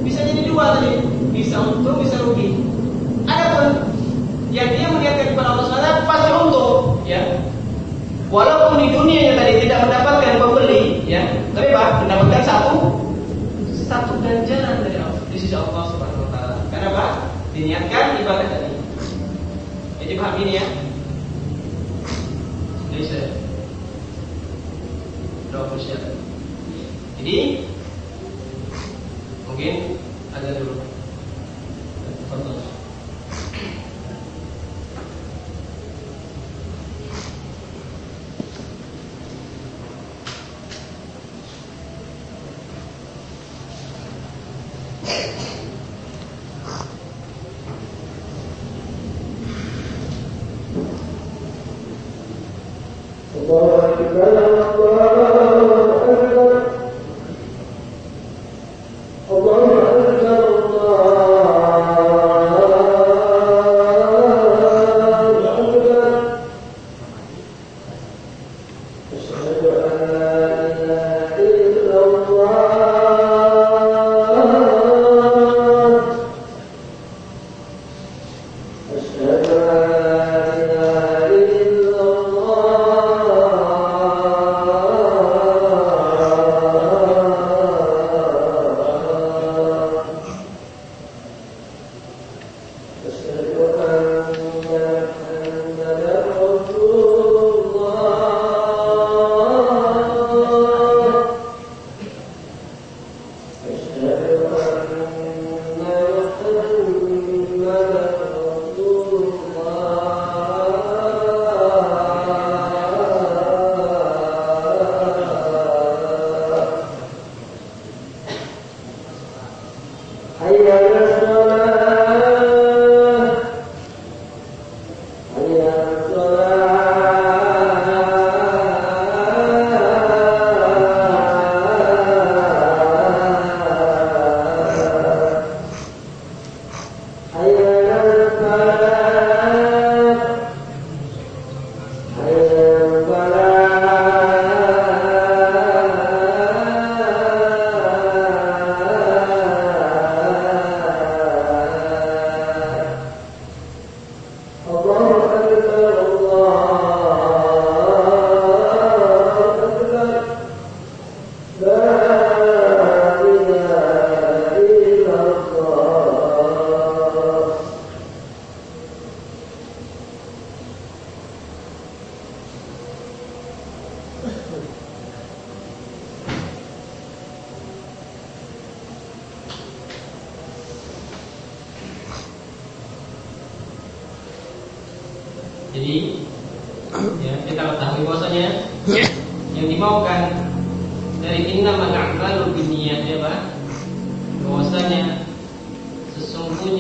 Bisa jadi dua tadi, bisa untung, bisa rugi. Ada pun yang dia meniatkan kepada Allah SWT pasti untung, ya. Walaupun di dunia yang tadi tidak mendapatkan pembeli, ya, tapi apa? Mendapatkan satu satu ganjaran dari Allah di sisi Allah Subhanahu Wa Taala. Karena apa? Diniatkan ibadah tadi. Jadi paham ini ya. Saya. Berapa jadi mungkin ada dulu.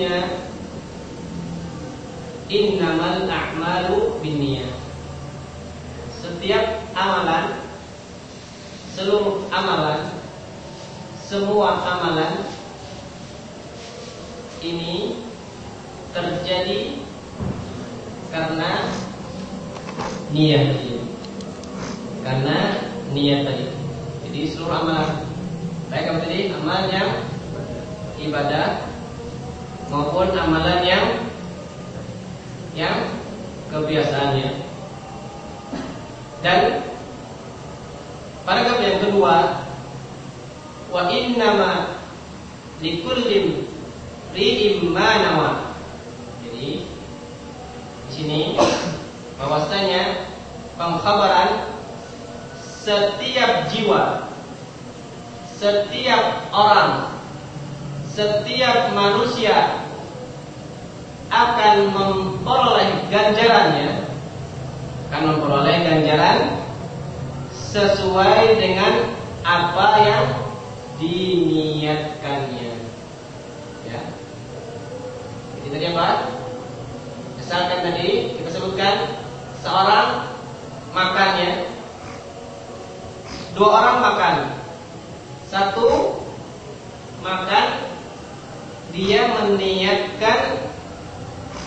Sesungguhnya innamal a'malu binniyat. Setiap amalan seluruh amalan semua amalan ini terjadi karena niat tadi. Karena niat tadi. Jadi seluruh amalan baik apa tadi amalan yang ibadah maupun amalan yang yang kebiasaannya. Dan paragraf yang kedua wa innama likulli ri'im. Jadi di sini bahwasanya pengkhabaran setiap jiwa, setiap orang, setiap manusia akan memperoleh ganjarannya akan memperoleh ganjaran sesuai dengan apa yang diniatkannya. Ya. Jadi tadi apa? Misalkan tadi kita sebutkan seorang makannya dua orang makan satu makan dia meniatkan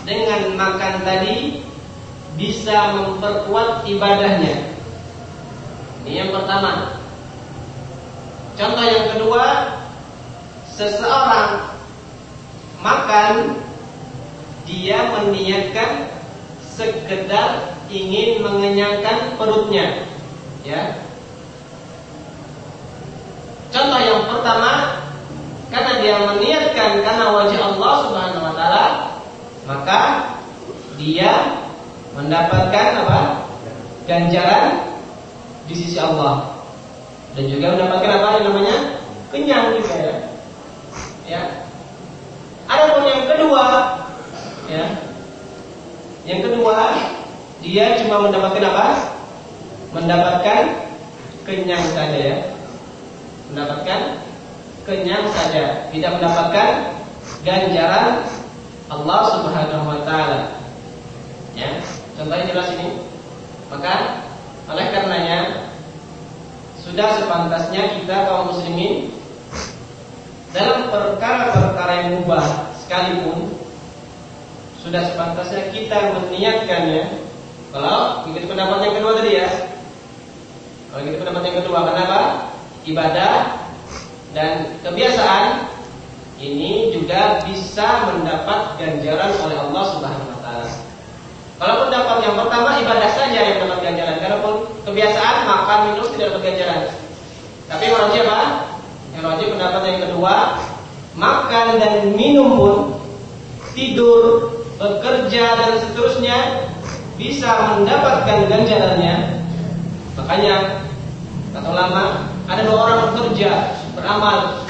dengan makan tadi bisa memperkuat ibadahnya. Ini yang pertama. Contoh yang kedua, seseorang makan dia meniatkan sekedar ingin mengenyangkan perutnya. Ya. Contoh yang pertama, karena dia meniatkan karena wajah Allah Subhanahu wa taala, maka dia mendapatkan apa? ganjaran di sisi Allah. Dan juga mendapatkan apa yang namanya? kenyang juga ya. Ya. Adapun yang kedua, ya. Yang kedua, dia cuma mendapatkan apa? Mendapatkan kenyang saja ya. Mendapatkan kenyang saja, tidak mendapatkan ganjaran Allah Subhanahu wa taala. Ya. Contohnya jelas ini. Maka oleh karenanya sudah sepantasnya kita kaum muslimin dalam perkara-perkara yang mubah sekalipun sudah sepantasnya kita meniatkannya. Kalau begitu pendapat yang kedua tadi ya. Kalau begitu pendapat yang kedua kenapa? Ibadah dan kebiasaan ini juga bisa mendapat ganjaran oleh Allah Subhanahu wa taala. Kalau pendapat yang pertama ibadah saja yang dapat ganjaran. Kalaupun kebiasaan makan minum tidak dapat ganjaran. Tapi yang wajib apa? Yang wajib pendapat yang kedua, makan dan minum pun tidur, bekerja dan seterusnya bisa mendapatkan ganjarannya. Makanya kata ulama ada dua orang bekerja beramal,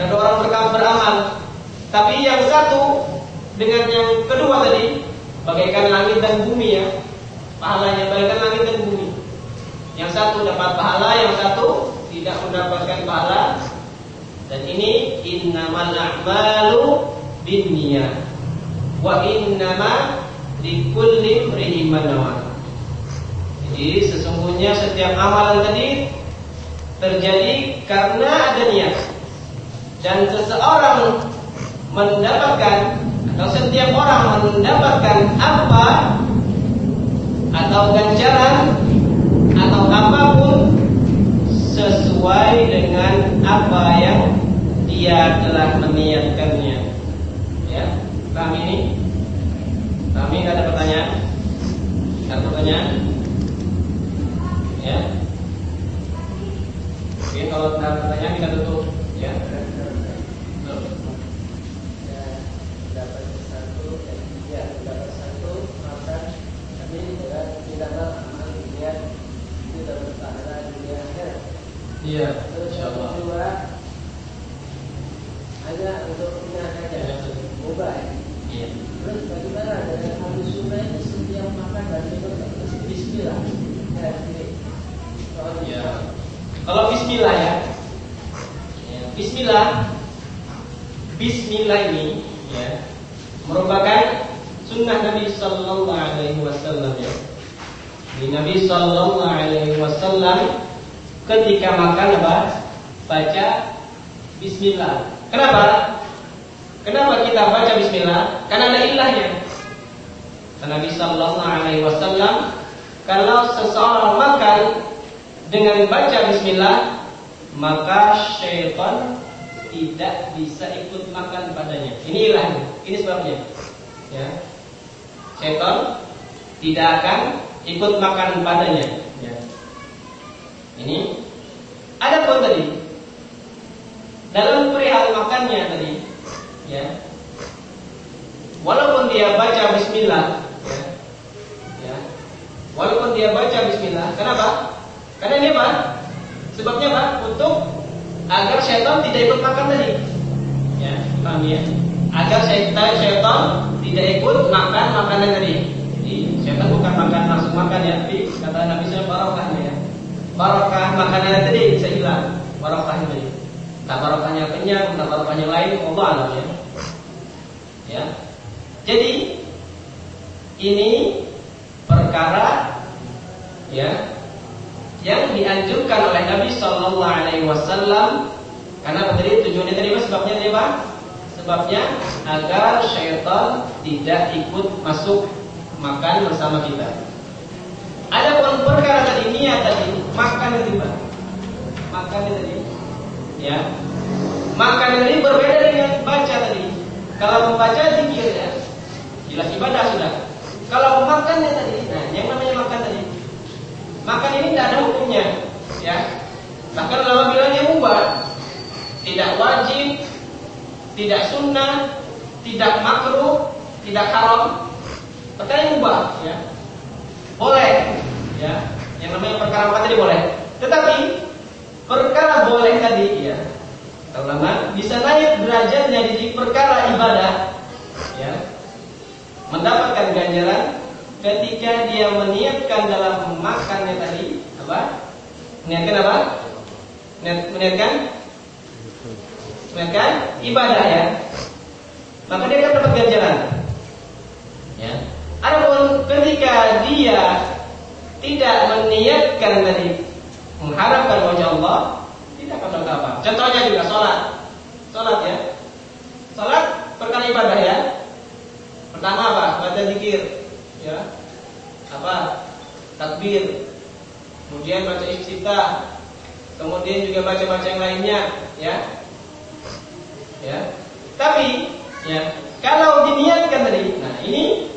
ada dua orang beramal, tapi yang satu dengan yang kedua tadi bagaikan langit dan bumi ya. Pahalanya bagaikan langit dan bumi. Yang satu dapat pahala yang satu tidak mendapatkan pahala. Dan ini innamal a'malu binniyat. Wa innama likulli imrin ma jadi sesungguhnya setiap amalan tadi terjadi karena ada niat dan seseorang mendapatkan kalau setiap orang mendapatkan apa atau ganjaran atau apa pun sesuai dengan apa yang dia telah meniatkannya. Ya, kami ini? Kami ada pertanyaan? Ada pertanyaan? Ya. Oke, kalau ada pertanyaan kita tutup. Ya. Iya, insyaallah. Kedua, hanya untuk punya saja, mubah. Iya. Terus bagaimana dengan ahli sunnah ini setiap makan dan minum Bismillah. Ya, ini. Ya. Kalau Bismillah ya, ya Bismillah, Bismillah ini ya merupakan sunnah Nabi Sallallahu Alaihi Wasallam ya. Di Nabi Sallallahu Alaihi Wasallam ketika makan apa? Baca Bismillah. Kenapa? Kenapa kita baca Bismillah? Karena ada ilahnya. Nabi Sallallahu Alaihi Wasallam kalau seseorang makan dengan baca Bismillah maka syaitan tidak bisa ikut makan padanya. Ini ilahnya. Ini sebabnya. Ya. Syaitan tidak akan ikut makan padanya. Ini ada pun tadi dalam perihal makannya tadi, ya. Walaupun dia baca Bismillah, ya, ya. Walaupun dia baca Bismillah, kenapa? Karena ini apa? Sebabnya apa? Untuk agar syaitan tidak ikut makan tadi. Ya, paham ya? Agar syaitan syaitan tidak ikut makan makanan tadi. Jadi syaitan bukan makan langsung makan ya, tapi kata Nabi SAW barokahnya ya. Barokah makanan tadi bisa hilang. Barokahnya tadi. Tak barokahnya kenyang, tak barokahnya lain, Allah alam ya. Ya. Jadi ini perkara ya yang dianjurkan oleh Nabi Shallallahu Alaihi Wasallam karena tadi tujuannya tadi apa? Sebabnya tadi apa? Sebabnya agar syaitan tidak ikut masuk makan bersama kita. Ada pun perkara tadi niat tadi makan pak, makan tadi, ya. Makan ini berbeda dengan baca tadi. Kalau membaca zikir ya, jelas ibadah sudah. Kalau makannya tadi, nah yang namanya makan tadi, makan ini tidak ada hukumnya, ya. Bahkan ulama bilangnya mubah, tidak wajib, tidak sunnah, tidak makruh, tidak haram. Perkara mubah, ya. Boleh, ya. Yang namanya perkara makan tadi boleh. Tetapi perkara boleh tadi, ya. Ulama bisa naik derajatnya di perkara ibadah, ya. Mendapatkan ganjaran ketika dia meniatkan dalam makannya tadi apa? Meniatkan apa? Meniatkan meniatkan ibadah ya. Maka dia akan dapat ganjaran. Ya. Adapun ketika dia tidak meniatkan tadi mengharapkan wajah Allah, tidak akan apa. Contohnya juga sholat, sholat ya. Sholat perkara ibadah ya. Pertama apa? Baca zikir, ya apa takbir kemudian baca istiftah kemudian juga baca-baca yang lainnya ya ya tapi ya kalau diniatkan tadi nah ini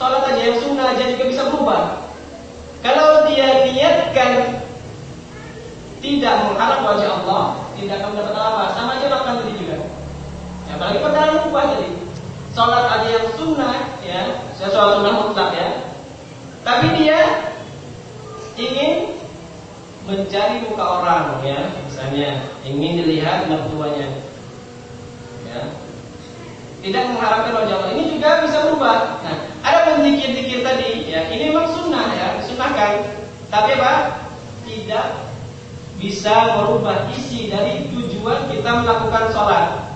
sholat aja yang sunnah aja juga bisa berubah. Kalau dia niatkan tidak mengharap wajah Allah tidak akan mendapat apa sama aja makan tadi juga. Ya, apalagi perkara berubah tadi. Sholat ada yang sunnah ya. Saya sholat sunnah mutlak ya. Tapi dia ingin mencari muka orang ya. Misalnya ingin dilihat mertuanya. Ya tidak mengharapkan wajah Allah ini juga bisa berubah nah ada pun zikir tadi ya ini memang sunnah ya disunahkan tapi apa tidak bisa merubah isi dari tujuan kita melakukan sholat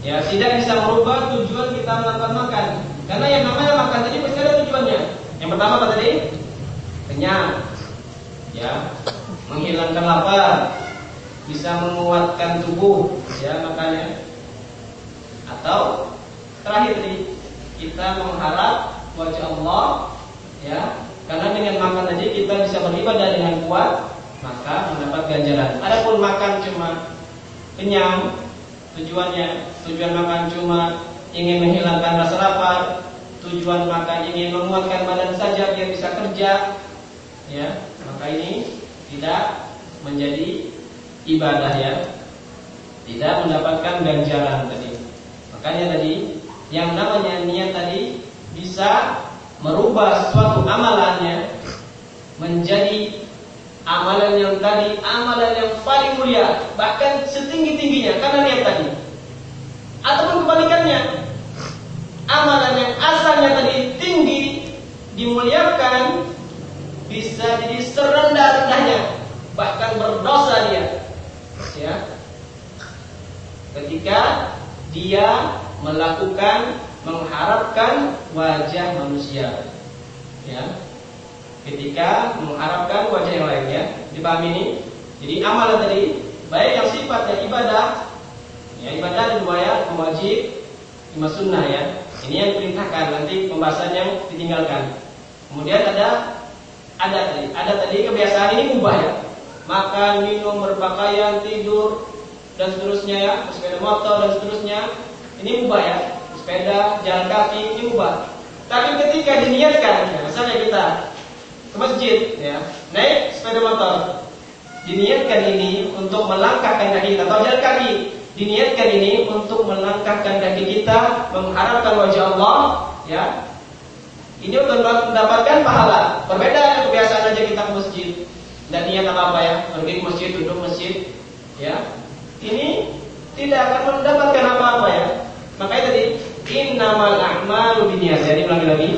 Ya, tidak bisa merubah tujuan kita melakukan makan. Karena yang namanya makan tadi pasti ada tujuannya. Yang pertama apa tadi? Kenyang. Ya, menghilangkan lapar, bisa menguatkan tubuh, ya makanya. Atau terakhir tadi kita mengharap wajah Allah, ya, karena dengan makan tadi kita bisa beribadah dengan kuat, maka mendapat ganjaran. Adapun makan cuma kenyang, tujuannya tujuan makan cuma ingin menghilangkan rasa lapar tujuan makan ingin menguatkan badan saja biar bisa kerja ya maka ini tidak menjadi ibadah ya tidak mendapatkan ganjaran tadi makanya tadi yang namanya niat tadi bisa merubah suatu amalannya menjadi amalan yang tadi amalan yang paling mulia bahkan setinggi tingginya karena niat tadi. Ataupun kebalikannya amalan yang asalnya tadi tinggi dimuliakan bisa jadi serendah-rendahnya bahkan berdosa dia. Ya. Ketika dia melakukan mengharapkan wajah manusia. Ya. Ketika mengharapkan wajah yang lain ya. Dipahami ini? Jadi amalan tadi baik yang sifatnya ibadah ya ibadah dan ya wajib lima sunnah ya. Ini yang diperintahkan nanti pembahasan yang ditinggalkan. Kemudian ada ada tadi. Ada tadi kebiasaan ini ubah ya. Makan minum berpakaian tidur dan seterusnya ya sepeda motor dan seterusnya. Ini ubah ya sepeda jalan kaki ini ubah. Tapi ketika diniatkan ya, misalnya kita ke masjid ya naik sepeda motor. Diniatkan ini untuk melangkahkan kaki kita atau jalan kaki. Diniatkan ini untuk melangkahkan kaki kita mengharapkan wajah Allah ya. Ini untuk mendapatkan pahala. Berbeda dengan kebiasaan aja kita ke masjid. Dan niat apa apa ya pergi ke masjid duduk masjid ya ini tidak akan mendapatkan apa-apa ya. Makanya tadi innamal a'malu binniyat. Jadi ulangi lagi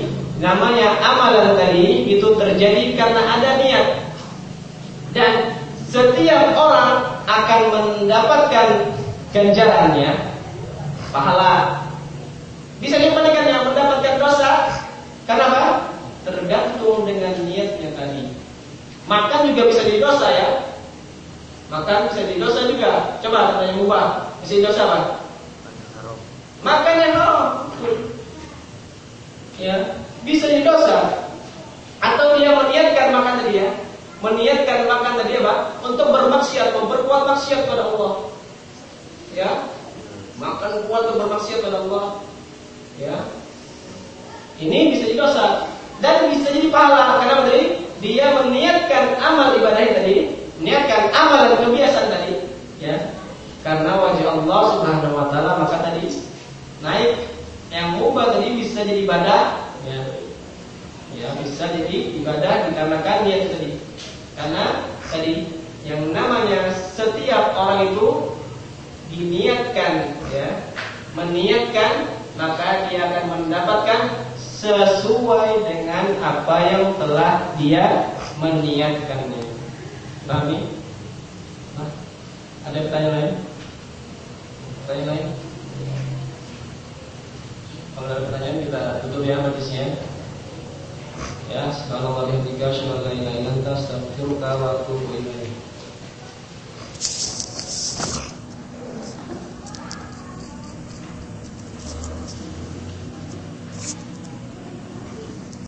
namanya amalan tadi itu terjadi karena ada niat. Dan setiap orang akan mendapatkan ganjarannya pahala. Bisa dikembalikan yang mendapatkan dosa. Karena apa? tergantung dengan niatnya tadi. Makan juga bisa jadi dosa ya makan bisa jadi dosa juga. Coba tanya mubah bisa jadi dosa apa? makan yang haram ya bisa jadi dosa. Atau dia meniatkan makan tadi ya. Meniatkan makan tadi apa untuk bermaksiat atau berbuat maksiat pada Allah. Ya. Makan kuat untuk bermaksiat pada Allah. Ya. Ini bisa jadi dosa. Dan bisa jadi pahala. Karena tadi? Dia meniatkan amal ibadah tadi meniatkan amal dan kebiasaan tadi ya. Karena wajah Allah Subhanahu wa taala maka tadi naik yang mubah tadi bisa jadi ibadah ya. Ya bisa jadi ibadah dikarenakan niat tadi. Karena tadi yang namanya setiap orang itu diniatkan ya. Meniatkan maka dia akan mendapatkan sesuai dengan apa yang telah dia meniatkannya. Nabi Ada pertanyaan lain? Pertanyaan lain? Kalau ada pertanyaan kita tutup ya majelisnya. Ya, subhanallah bihamdika asyhadu an la ilaha illa anta astaghfiruka wa atubu ilaik.